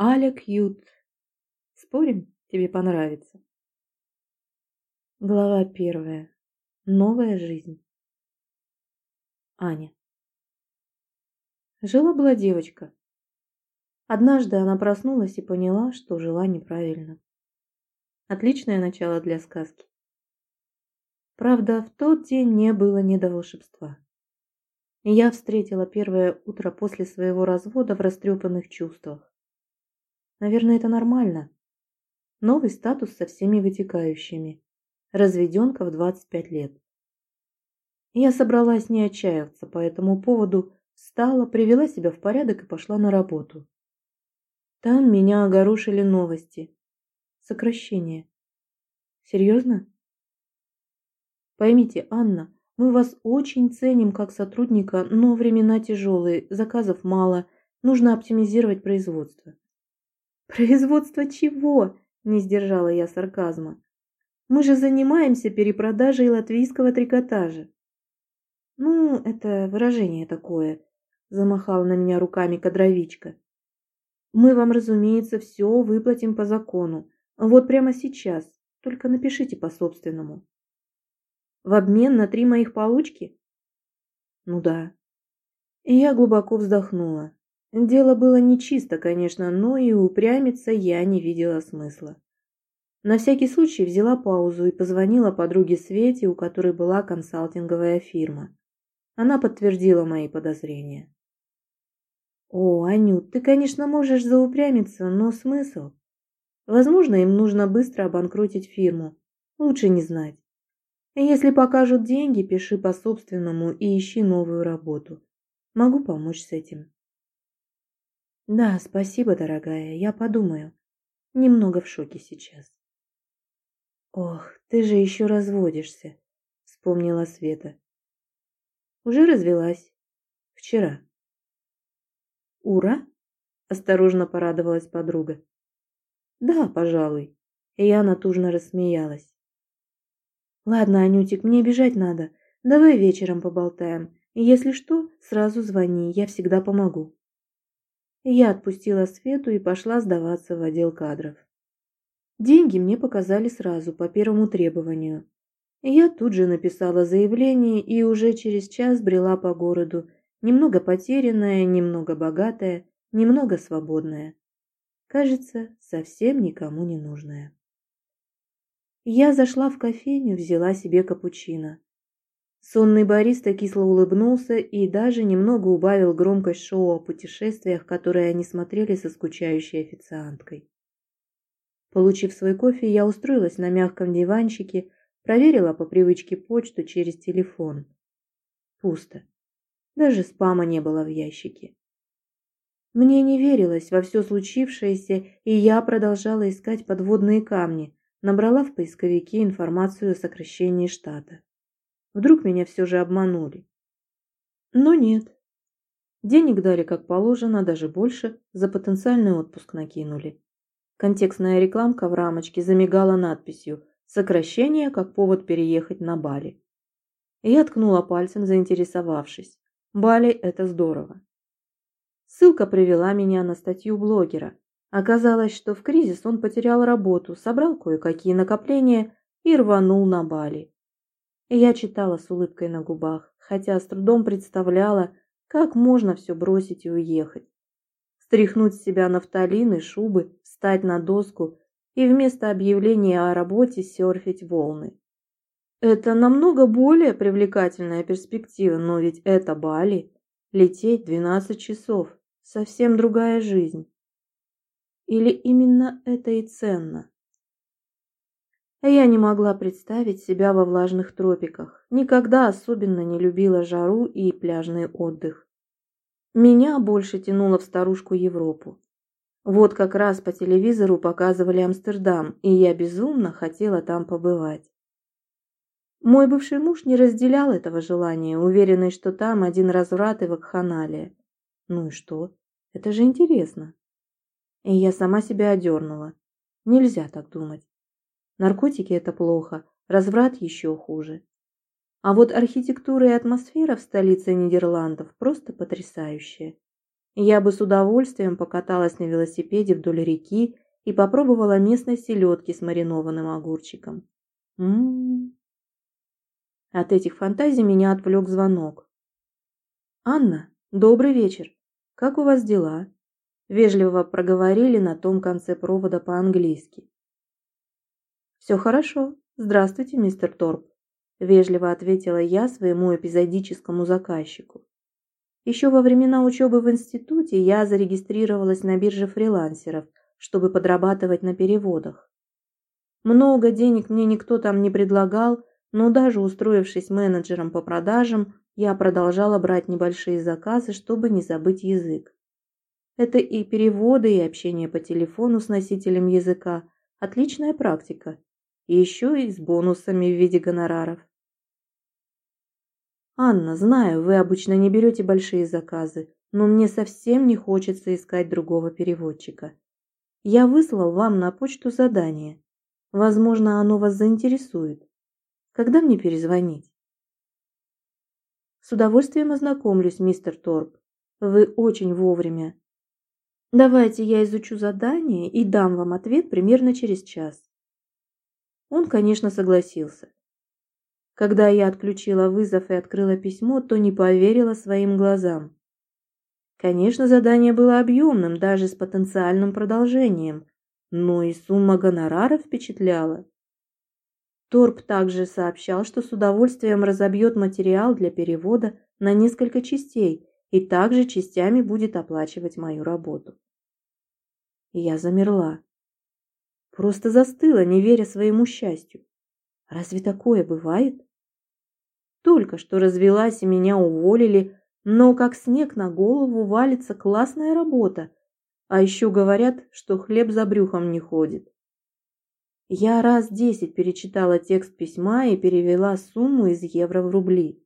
Аля Кьют. Спорим, тебе понравится. Глава первая. Новая жизнь. Аня. Жила-была девочка. Однажды она проснулась и поняла, что жила неправильно. Отличное начало для сказки. Правда, в тот день не было не до волшебства. Я встретила первое утро после своего развода в растрепанных чувствах. Наверное, это нормально. Новый статус со всеми вытекающими. Разведенка в 25 лет. Я собралась не отчаиваться по этому поводу, встала, привела себя в порядок и пошла на работу. Там меня огорошили новости. Сокращение. Серьезно? Поймите, Анна, мы вас очень ценим как сотрудника, но времена тяжелые, заказов мало, нужно оптимизировать производство. Производство чего? Не сдержала я сарказма. Мы же занимаемся перепродажей латвийского трикотажа. Ну, это выражение такое, замахала на меня руками кадровичка. Мы вам, разумеется, все выплатим по закону. Вот прямо сейчас. Только напишите по-собственному. В обмен на три моих получки? Ну да. И я глубоко вздохнула. Дело было нечисто, конечно, но и упрямиться я не видела смысла. На всякий случай взяла паузу и позвонила подруге Свете, у которой была консалтинговая фирма. Она подтвердила мои подозрения. «О, Анют, ты, конечно, можешь заупрямиться, но смысл? Возможно, им нужно быстро обанкротить фирму. Лучше не знать. Если покажут деньги, пиши по-собственному и ищи новую работу. Могу помочь с этим. Да, спасибо, дорогая, я подумаю. Немного в шоке сейчас. Ох, ты же еще разводишься, вспомнила Света. Уже развелась. Вчера. Ура! Осторожно порадовалась подруга. Да, пожалуй. И я натужно рассмеялась. Ладно, Анютик, мне бежать надо. Давай вечером поболтаем. И если что, сразу звони, я всегда помогу. Я отпустила Свету и пошла сдаваться в отдел кадров. Деньги мне показали сразу, по первому требованию. Я тут же написала заявление и уже через час брела по городу, немного потерянная, немного богатая, немного свободная. Кажется, совсем никому не нужная. Я зашла в кофейню, взяла себе капучино. Сонный бариста кисло улыбнулся и даже немного убавил громкость шоу о путешествиях, которые они смотрели со скучающей официанткой. Получив свой кофе, я устроилась на мягком диванчике, проверила по привычке почту через телефон. Пусто. Даже спама не было в ящике. Мне не верилось во все случившееся, и я продолжала искать подводные камни, набрала в поисковике информацию о сокращении штата. Вдруг меня все же обманули. Но нет. Денег дали как положено, даже больше, за потенциальный отпуск накинули. Контекстная рекламка в рамочке замигала надписью «Сокращение как повод переехать на Бали». Я ткнула пальцем, заинтересовавшись. Бали – это здорово. Ссылка привела меня на статью блогера, Оказалось, что в кризис он потерял работу, собрал кое-какие накопления и рванул на Бали. Я читала с улыбкой на губах, хотя с трудом представляла, как можно все бросить и уехать. Стряхнуть с себя нафталин и шубы, встать на доску и вместо объявления о работе серфить волны. Это намного более привлекательная перспектива, но ведь это Бали. Лететь 12 часов. Совсем другая жизнь. Или именно это и ценно? Я не могла представить себя во влажных тропиках, никогда особенно не любила жару и пляжный отдых. Меня больше тянуло в старушку Европу. Вот как раз по телевизору показывали Амстердам, и я безумно хотела там побывать. Мой бывший муж не разделял этого желания, уверенный, что там один разврат и вакханалия. Ну и что? Это же интересно. И я сама себя одернула. Нельзя так думать. Наркотики – это плохо, разврат еще хуже. А вот архитектура и атмосфера в столице Нидерландов просто потрясающая. Я бы с удовольствием покаталась на велосипеде вдоль реки и попробовала местной селедки с маринованным огурчиком. М-м-м. От этих фантазий меня отвлек звонок. «Анна, добрый вечер. Как у вас дела?» Вежливо проговорили на том конце провода по-английски. «Все хорошо. Здравствуйте, мистер Торп», – вежливо ответила я своему эпизодическому заказчику. Еще во времена учебы в институте я зарегистрировалась на бирже фрилансеров, чтобы подрабатывать на переводах. Много денег мне никто там не предлагал, но даже устроившись менеджером по продажам, я продолжала брать небольшие заказы, чтобы не забыть язык. Это и переводы, и общение по телефону с носителем языка. Отличная практика. И еще и с бонусами в виде гонораров. «Анна, знаю, вы обычно не берете большие заказы, но мне совсем не хочется искать другого переводчика. Я выслал вам на почту задание. Возможно, оно вас заинтересует. Когда мне перезвонить?» «С удовольствием ознакомлюсь, мистер Торп. Вы очень вовремя. Давайте я изучу задание и дам вам ответ примерно через час. Он, конечно, согласился. Когда я отключила вызов и открыла письмо, то не поверила своим глазам. Конечно, задание было объемным, даже с потенциальным продолжением, но и сумма гонорара впечатляла. Торп также сообщал, что с удовольствием разобьет материал для перевода на несколько частей и также частями будет оплачивать мою работу. Я замерла. Просто застыла, не веря своему счастью. Разве такое бывает? Только что развелась и меня уволили, но как снег на голову валится классная работа. А еще говорят, что хлеб за брюхом не ходит. Я раз десять перечитала текст письма и перевела сумму из евро в рубли.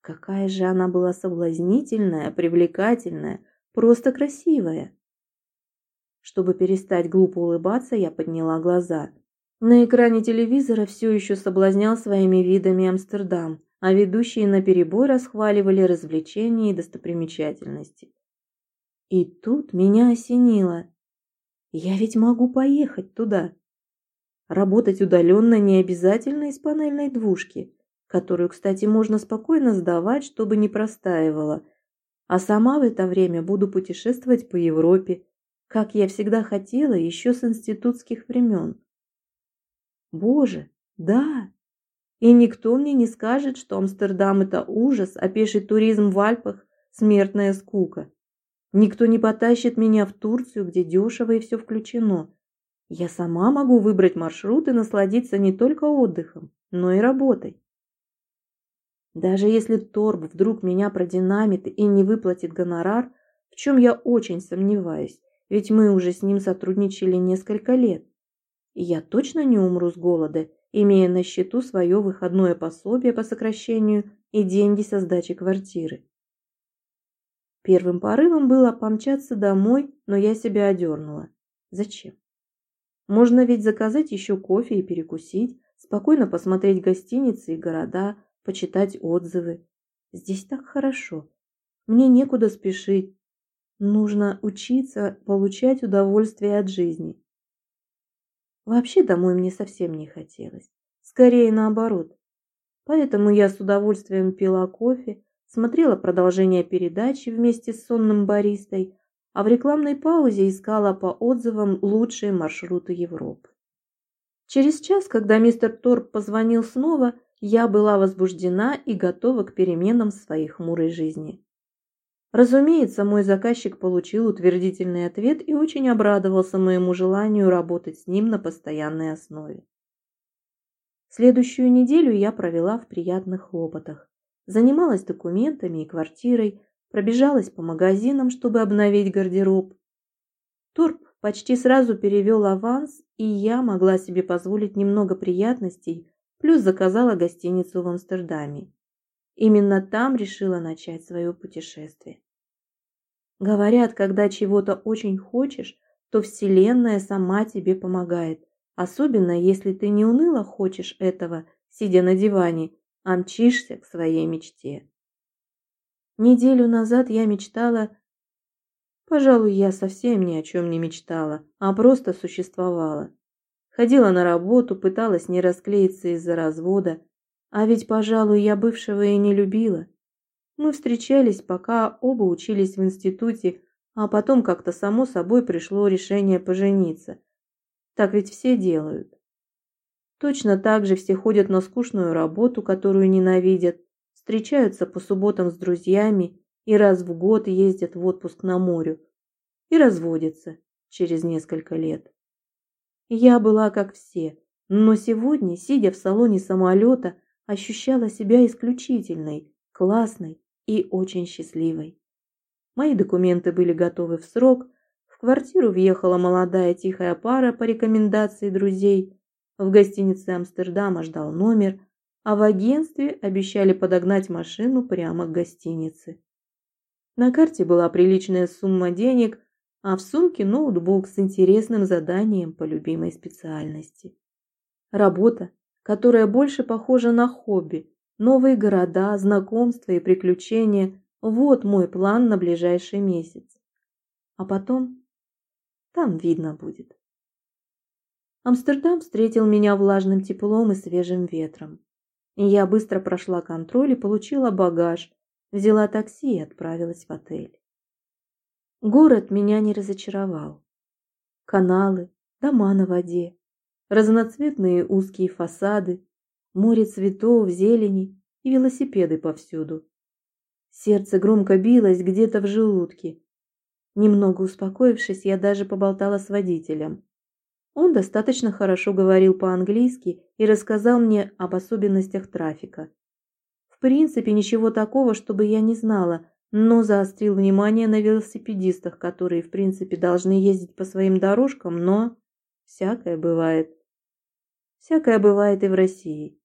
Какая же она была соблазнительная, привлекательная, просто красивая. Чтобы перестать глупо улыбаться, я подняла глаза. На экране телевизора все еще соблазнял своими видами Амстердам, а ведущие наперебой расхваливали развлечения и достопримечательности. И тут меня осенило. Я ведь могу поехать туда. Работать удаленно не обязательно из панельной двушки, которую, кстати, можно спокойно сдавать, чтобы не простаивала. А сама в это время буду путешествовать по Европе, как я всегда хотела еще с институтских времен. Боже, да! И никто мне не скажет, что Амстердам – это ужас, а пеший туризм в Альпах – смертная скука. Никто не потащит меня в Турцию, где дешево и все включено. Я сама могу выбрать маршрут и насладиться не только отдыхом, но и работой. Даже если Торб вдруг меня продинамит и не выплатит гонорар, в чем я очень сомневаюсь, ведь мы уже с ним сотрудничали несколько лет. И я точно не умру с голода, имея на счету свое выходное пособие по сокращению и деньги со сдачи квартиры. Первым порывом было помчаться домой, но я себя одернула. Зачем? Можно ведь заказать еще кофе и перекусить, спокойно посмотреть гостиницы и города, почитать отзывы. Здесь так хорошо. Мне некуда спешить, Нужно учиться получать удовольствие от жизни. Вообще домой мне совсем не хотелось. Скорее наоборот. Поэтому я с удовольствием пила кофе, смотрела продолжение передачи вместе с сонным баристой, а в рекламной паузе искала по отзывам лучшие маршруты Европы. Через час, когда мистер Торп позвонил снова, я была возбуждена и готова к переменам в своей хмурой жизни. Разумеется, мой заказчик получил утвердительный ответ и очень обрадовался моему желанию работать с ним на постоянной основе. Следующую неделю я провела в приятных хлопотах. Занималась документами и квартирой, пробежалась по магазинам, чтобы обновить гардероб. Торп почти сразу перевел аванс, и я могла себе позволить немного приятностей, плюс заказала гостиницу в Амстердаме. Именно там решила начать свое путешествие. Говорят, когда чего-то очень хочешь, то Вселенная сама тебе помогает, особенно если ты не уныло хочешь этого, сидя на диване, а мчишься к своей мечте. Неделю назад я мечтала Пожалуй, я совсем ни о чем не мечтала, а просто существовала. Ходила на работу, пыталась не расклеиться из-за развода, а ведь, пожалуй, я бывшего и не любила. Мы встречались, пока оба учились в институте, а потом как-то само собой пришло решение пожениться. Так ведь все делают. Точно так же все ходят на скучную работу, которую ненавидят, встречаются по субботам с друзьями и раз в год ездят в отпуск на море и разводятся через несколько лет. Я была как все, но сегодня, сидя в салоне самолета, ощущала себя исключительной, классной и очень счастливой. Мои документы были готовы в срок, в квартиру въехала молодая тихая пара по рекомендации друзей, в гостинице Амстердама ждал номер, а в агентстве обещали подогнать машину прямо к гостинице. На карте была приличная сумма денег, а в сумке ноутбук с интересным заданием по любимой специальности. Работа, которая больше похожа на хобби, новые города, знакомства и приключения – вот мой план на ближайший месяц. А потом там видно будет. Амстердам встретил меня влажным теплом и свежим ветром. Я быстро прошла контроль и получила багаж, взяла такси и отправилась в отель. Город меня не разочаровал. Каналы, дома на воде, разноцветные узкие фасады, море цветов, зелени и велосипеды повсюду. Сердце громко билось где-то в желудке. Немного успокоившись, я даже поболтала с водителем. Он достаточно хорошо говорил по-английски и рассказал мне об особенностях трафика. В принципе, ничего такого, чтобы я не знала, но заострил внимание на велосипедистах, которые, в принципе, должны ездить по своим дорожкам, но всякое бывает. Всякое бывает и в России.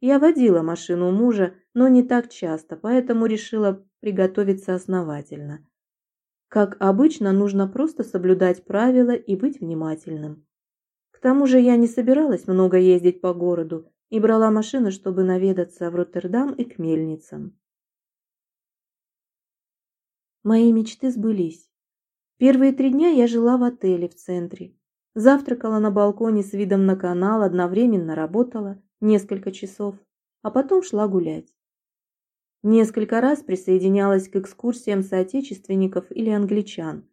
Я водила машину мужа, но не так часто, поэтому решила приготовиться основательно. Как обычно, нужно просто соблюдать правила и быть внимательным тому же я не собиралась много ездить по городу и брала машину, чтобы наведаться в Роттердам и к мельницам. Мои мечты сбылись. Первые три дня я жила в отеле в центре. Завтракала на балконе с видом на канал, одновременно работала несколько часов, а потом шла гулять. Несколько раз присоединялась к экскурсиям соотечественников или англичан.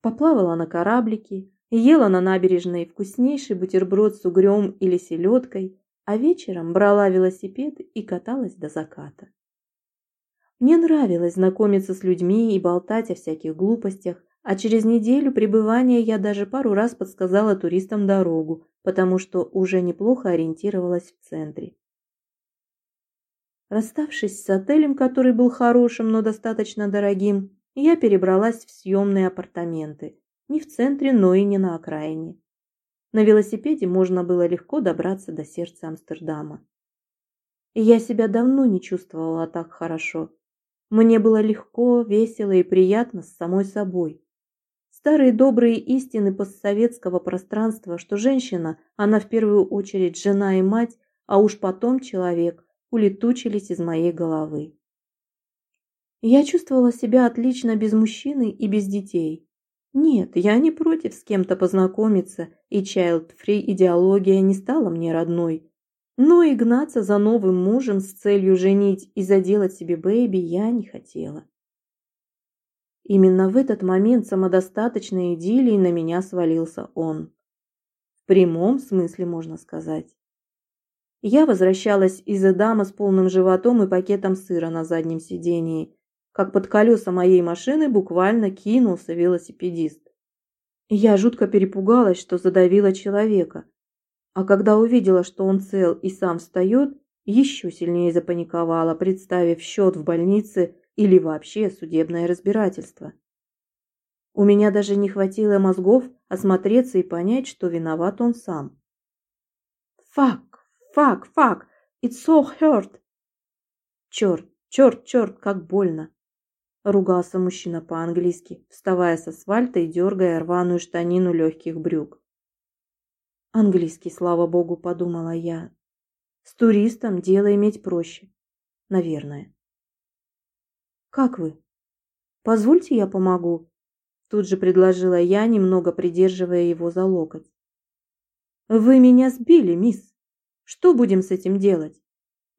Поплавала на кораблике, Ела на набережной вкуснейший бутерброд с угрем или селедкой, а вечером брала велосипед и каталась до заката. Мне нравилось знакомиться с людьми и болтать о всяких глупостях, а через неделю пребывания я даже пару раз подсказала туристам дорогу, потому что уже неплохо ориентировалась в центре. Расставшись с отелем, который был хорошим, но достаточно дорогим, я перебралась в съемные апартаменты, не в центре, но и не на окраине. На велосипеде можно было легко добраться до сердца Амстердама. Я себя давно не чувствовала так хорошо. Мне было легко, весело и приятно с самой собой. Старые добрые истины постсоветского пространства, что женщина, она в первую очередь жена и мать, а уж потом человек, улетучились из моей головы. Я чувствовала себя отлично без мужчины и без детей. Нет, я не против с кем-то познакомиться, и child-free идеология не стала мне родной. Но и гнаться за новым мужем с целью женить и заделать себе бэйби я не хотела. Именно в этот момент самодостаточной идиллии на меня свалился он. В прямом смысле, можно сказать. Я возвращалась из Эдама с полным животом и пакетом сыра на заднем сидении, как под колеса моей машины буквально кинулся велосипедист. Я жутко перепугалась, что задавила человека. А когда увидела, что он цел и сам встает, еще сильнее запаниковала, представив счет в больнице или вообще судебное разбирательство. У меня даже не хватило мозгов осмотреться и понять, что виноват он сам. «Fuck! Fuck! Fuck! It's so hurt!» «Черт! Черт! Черт! Как больно!» Ругался мужчина по-английски, вставая с асфальта и дергая рваную штанину легких брюк. Английский, слава богу, подумала я. С туристом дело иметь проще. Наверное. Как вы? Позвольте, я помогу. Тут же предложила я, немного придерживая его за локоть. «Вы меня сбили, мисс. Что будем с этим делать?»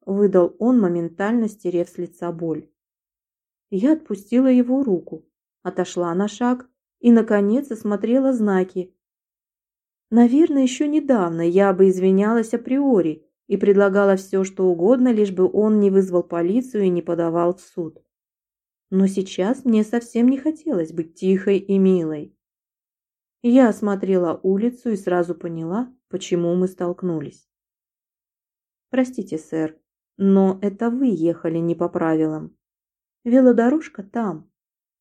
Выдал он, моментально стерев с лица боль. Я отпустила его руку, отошла на шаг и, наконец, осмотрела знаки. Наверное, еще недавно я бы извинялась априори и предлагала все, что угодно, лишь бы он не вызвал полицию и не подавал в суд. Но сейчас мне совсем не хотелось быть тихой и милой. Я осмотрела улицу и сразу поняла, почему мы столкнулись. «Простите, сэр, но это вы ехали не по правилам. Велодорожка там.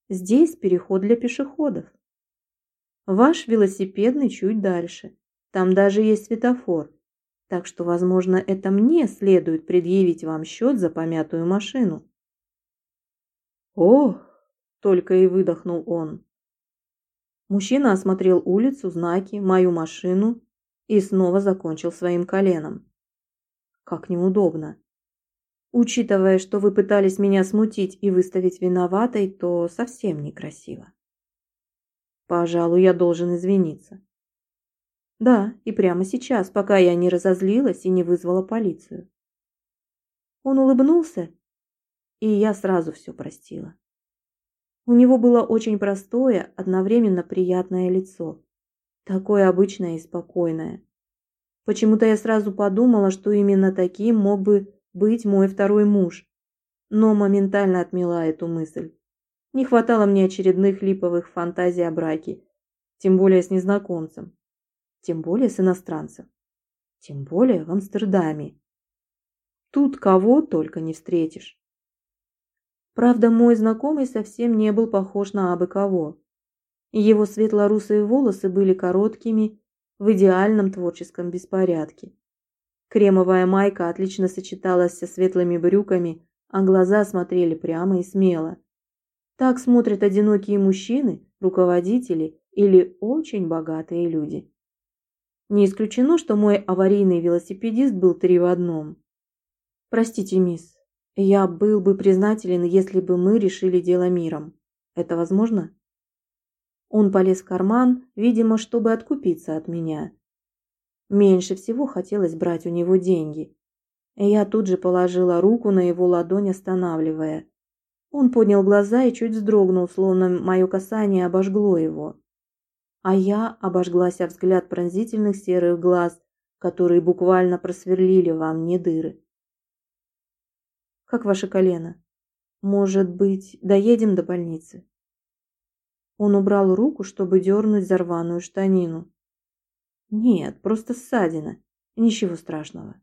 Здесь переход для пешеходов. Ваш велосипедный чуть дальше. Там даже есть светофор. Так что, возможно, это мне следует предъявить вам счет за помятую машину. Ох, только и выдохнул он. Мужчина осмотрел улицу, знаки, мою машину и снова закончил своим коленом. Как неудобно. Учитывая, что вы пытались меня смутить и выставить виноватой, то совсем некрасиво. Пожалуй, я должен извиниться. Да, и прямо сейчас, пока я не разозлилась и не вызвала полицию. Он улыбнулся, и я сразу все простила. У него было очень простое, одновременно приятное лицо. Такое обычное и спокойное. Почему-то я сразу подумала, что именно таким мог бы быть мой второй муж, но моментально отмела эту мысль. Не хватало мне очередных липовых фантазий о браке, тем более с незнакомцем, тем более с иностранцем, тем более в Амстердаме. Тут кого только не встретишь. Правда, мой знакомый совсем не был похож на абы кого. Его светло-русые волосы были короткими, в идеальном творческом беспорядке. Кремовая майка отлично сочеталась со светлыми брюками, а глаза смотрели прямо и смело. Так смотрят одинокие мужчины, руководители или очень богатые люди. Не исключено, что мой аварийный велосипедист был три в одном. Простите, мисс, я был бы признателен, если бы мы решили дело миром. Это возможно? Он полез в карман, видимо, чтобы откупиться от меня. Меньше всего хотелось брать у него деньги. Я тут же положила руку на его ладонь, останавливая. Он поднял глаза и чуть вздрогнул, словно мое касание обожгло его. А я обожглась о взгляд пронзительных серых глаз, которые буквально просверлили во мне дыры. «Как ваше колено? Может быть, доедем до больницы?» Он убрал руку, чтобы дернуть за рваную штанину. Нет, просто ссадина. Ничего страшного.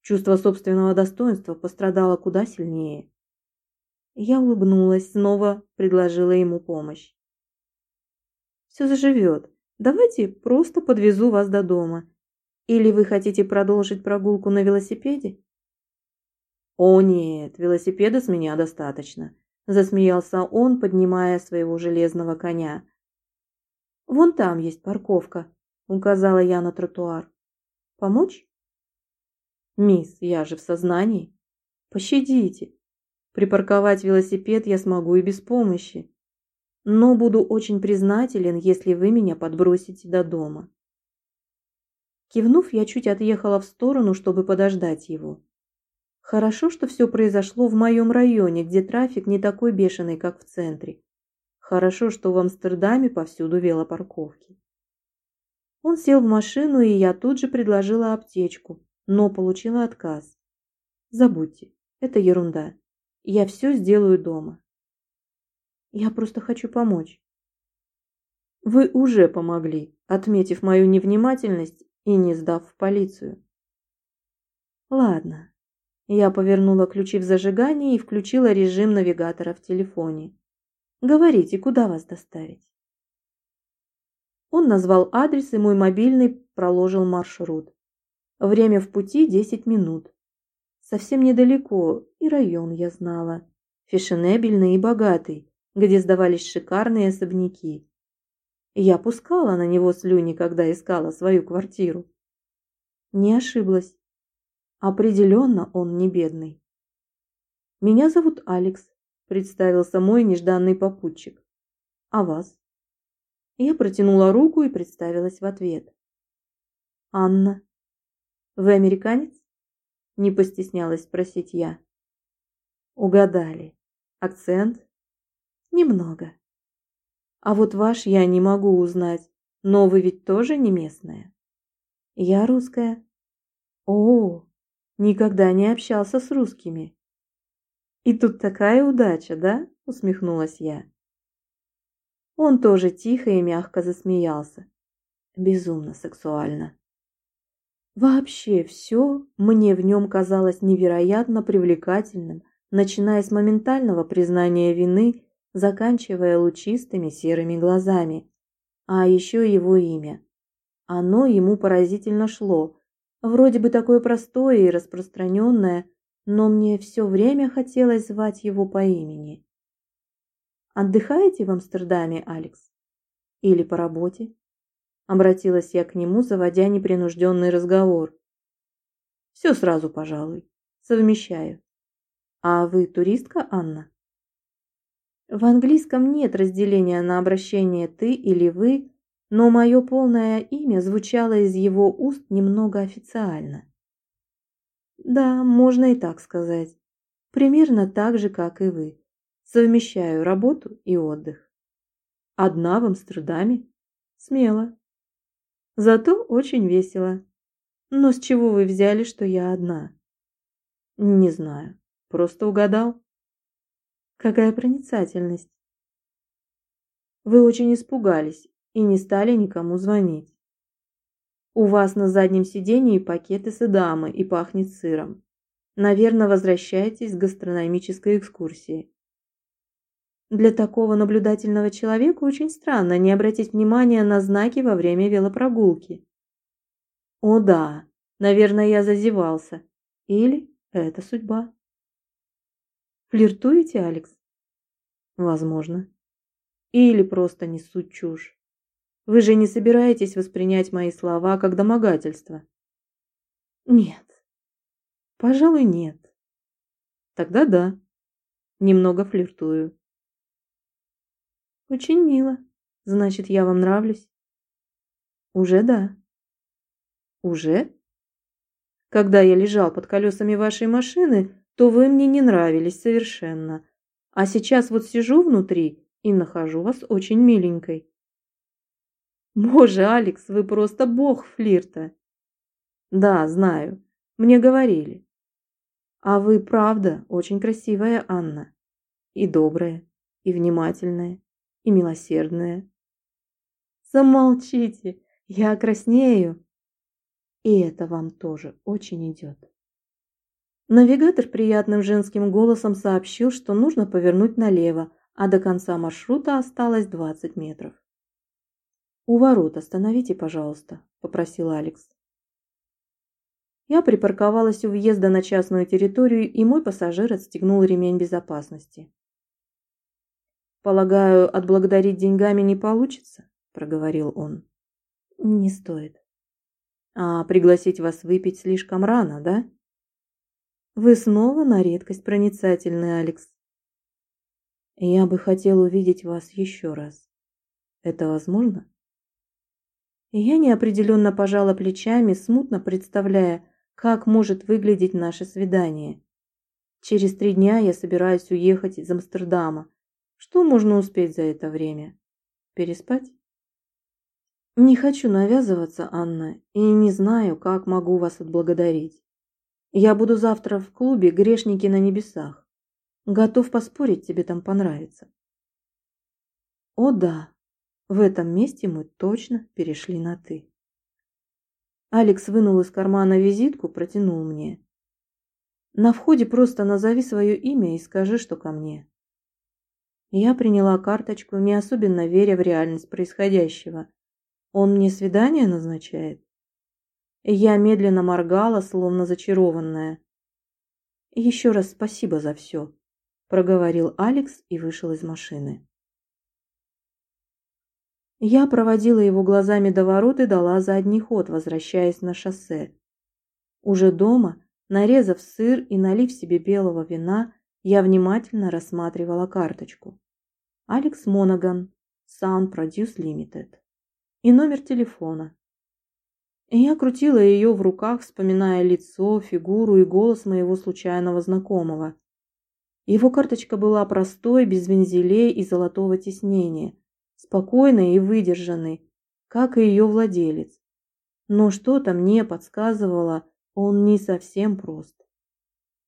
Чувство собственного достоинства пострадало куда сильнее. Я улыбнулась, снова предложила ему помощь. Все заживет. Давайте просто подвезу вас до дома. Или вы хотите продолжить прогулку на велосипеде? О нет, велосипеда с меня достаточно, засмеялся он, поднимая своего железного коня. Вон там есть парковка, указала я на тротуар. Помочь? Мисс, я же в сознании. Пощадите. Припарковать велосипед я смогу и без помощи. Но буду очень признателен, если вы меня подбросите до дома. Кивнув, я чуть отъехала в сторону, чтобы подождать его. Хорошо, что все произошло в моем районе, где трафик не такой бешеный, как в центре. Хорошо, что в Амстердаме повсюду велопарковки. Он сел в машину, и я тут же предложила аптечку, но получила отказ. Забудьте, это ерунда. Я все сделаю дома. Я просто хочу помочь. Вы уже помогли, отметив мою невнимательность и не сдав в полицию. Ладно. Я повернула ключи в зажигании и включила режим навигатора в телефоне. Говорите, куда вас доставить? Он назвал адрес, и мой мобильный проложил маршрут. Время в пути 10 минут. Совсем недалеко, и район я знала. Фешенебельный и богатый, где сдавались шикарные особняки. Я пускала на него слюни, когда искала свою квартиру. Не ошиблась. Определенно он не бедный. Меня зовут Алекс, представился мой нежданный попутчик. А вас? Я протянула руку и представилась в ответ. «Анна, вы американец?» Не постеснялась спросить я. Угадали. Акцент? Немного. А вот ваш я не могу узнать, но вы ведь тоже не местная. Я русская. О, никогда не общался с русскими. И тут такая удача, да? Усмехнулась я. Он тоже тихо и мягко засмеялся. Безумно сексуально. Вообще все мне в нем казалось невероятно привлекательным, начиная с моментального признания вины, заканчивая лучистыми серыми глазами. А еще его имя. Оно ему поразительно шло. Вроде бы такое простое и распространенное, но мне все время хотелось звать его по имени. «Отдыхаете в Амстердаме, Алекс? Или по работе?» Обратилась я к нему, заводя непринужденный разговор. Все сразу, пожалуй. Совмещаю. А вы туристка, Анна? В английском нет разделения на обращение «ты» или «вы», но мое полное имя звучало из его уст немного официально. Да, можно и так сказать. Примерно так же, как и вы. Совмещаю работу и отдых. Одна в Амстердаме? Смело. Зато очень весело. Но с чего вы взяли, что я одна? Не знаю. Просто угадал. Какая проницательность. Вы очень испугались и не стали никому звонить. У вас на заднем сидении пакеты с эдамы и пахнет сыром. Наверное, возвращаетесь с гастрономической экскурсии. Для такого наблюдательного человека очень странно не обратить внимания на знаки во время велопрогулки. О да, наверное, я зазевался. Или это судьба. Флиртуете, Алекс? Возможно. Или просто несу чушь. Вы же не собираетесь воспринять мои слова как домогательство? Нет. Пожалуй, нет. Тогда да. Немного флиртую. Очень мило. Значит, я вам нравлюсь? Уже да. Уже? Когда я лежал под колесами вашей машины, то вы мне не нравились совершенно. А сейчас вот сижу внутри и нахожу вас очень миленькой. Боже, Алекс, вы просто бог флирта. Да, знаю. Мне говорили. А вы, правда, очень красивая Анна. И добрая, и внимательная и милосердная. Замолчите, я краснею. И это вам тоже очень идет. Навигатор приятным женским голосом сообщил, что нужно повернуть налево, а до конца маршрута осталось 20 метров. «У ворот остановите, пожалуйста», – попросил Алекс. Я припарковалась у въезда на частную территорию, и мой пассажир отстегнул ремень безопасности. «Полагаю, отблагодарить деньгами не получится?» – проговорил он. «Не стоит». «А пригласить вас выпить слишком рано, да?» «Вы снова на редкость проницательный, Алекс». «Я бы хотел увидеть вас еще раз. Это возможно?» Я неопределенно пожала плечами, смутно представляя, как может выглядеть наше свидание. Через три дня я собираюсь уехать из Амстердама, что можно успеть за это время? Переспать? Не хочу навязываться, Анна, и не знаю, как могу вас отблагодарить. Я буду завтра в клубе «Грешники на небесах». Готов поспорить, тебе там понравится. О да, в этом месте мы точно перешли на «ты». Алекс вынул из кармана визитку, протянул мне. На входе просто назови свое имя и скажи, что ко мне. Я приняла карточку, не особенно веря в реальность происходящего. Он мне свидание назначает? Я медленно моргала, словно зачарованная. «Еще раз спасибо за все», – проговорил Алекс и вышел из машины. Я проводила его глазами до ворот и дала задний ход, возвращаясь на шоссе. Уже дома, нарезав сыр и налив себе белого вина, я внимательно рассматривала карточку. Алекс Монаган, Sound Produce Limited и номер телефона. Я крутила ее в руках, вспоминая лицо, фигуру и голос моего случайного знакомого. Его карточка была простой, без вензелей и золотого тиснения, спокойной и выдержанной, как и ее владелец. Но что-то мне подсказывало, он не совсем прост.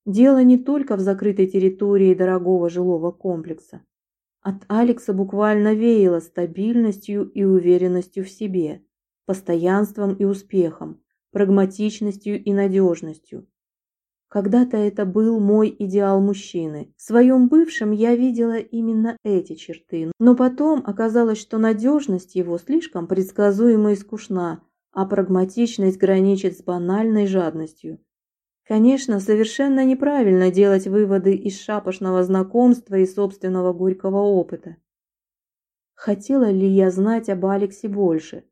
Дело не только в закрытой территории дорогого жилого комплекса. От Алекса буквально веяло стабильностью и уверенностью в себе, постоянством и успехом, прагматичностью и надежностью. Когда-то это был мой идеал мужчины. В своем бывшем я видела именно эти черты, но потом оказалось, что надежность его слишком предсказуема и скучна, а прагматичность граничит с банальной жадностью. Конечно, совершенно неправильно делать выводы из шапошного знакомства и собственного горького опыта. Хотела ли я знать об Алексе больше?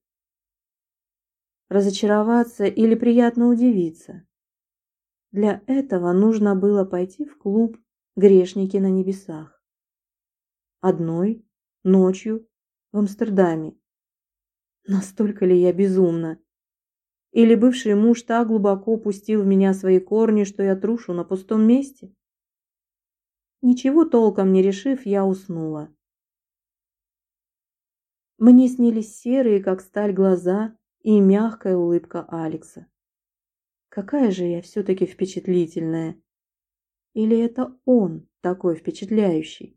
Разочароваться или приятно удивиться? Для этого нужно было пойти в клуб «Грешники на небесах». Одной, ночью, в Амстердаме. Настолько ли я безумна? Или бывший муж так глубоко пустил в меня свои корни, что я трушу на пустом месте? Ничего толком не решив, я уснула. Мне снились серые, как сталь, глаза и мягкая улыбка Алекса. Какая же я все-таки впечатлительная. Или это он такой впечатляющий?